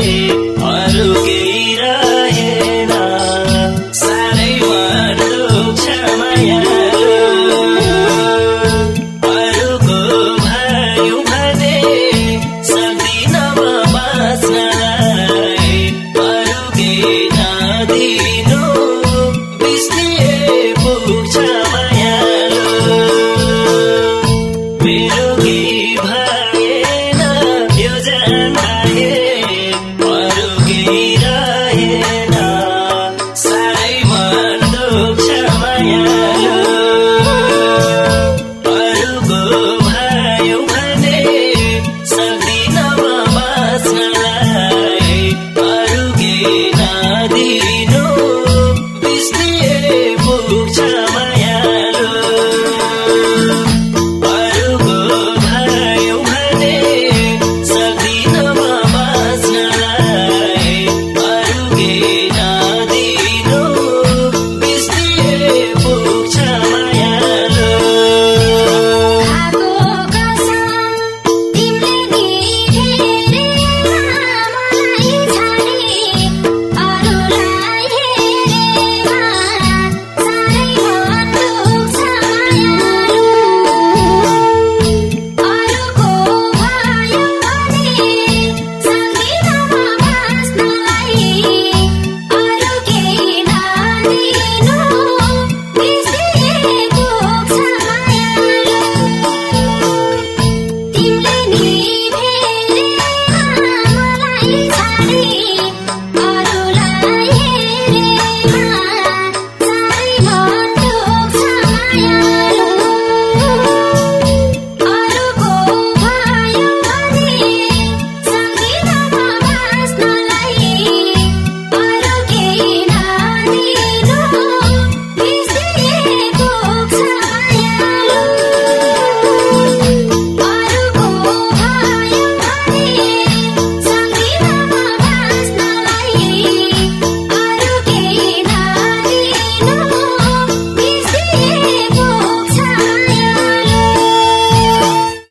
रे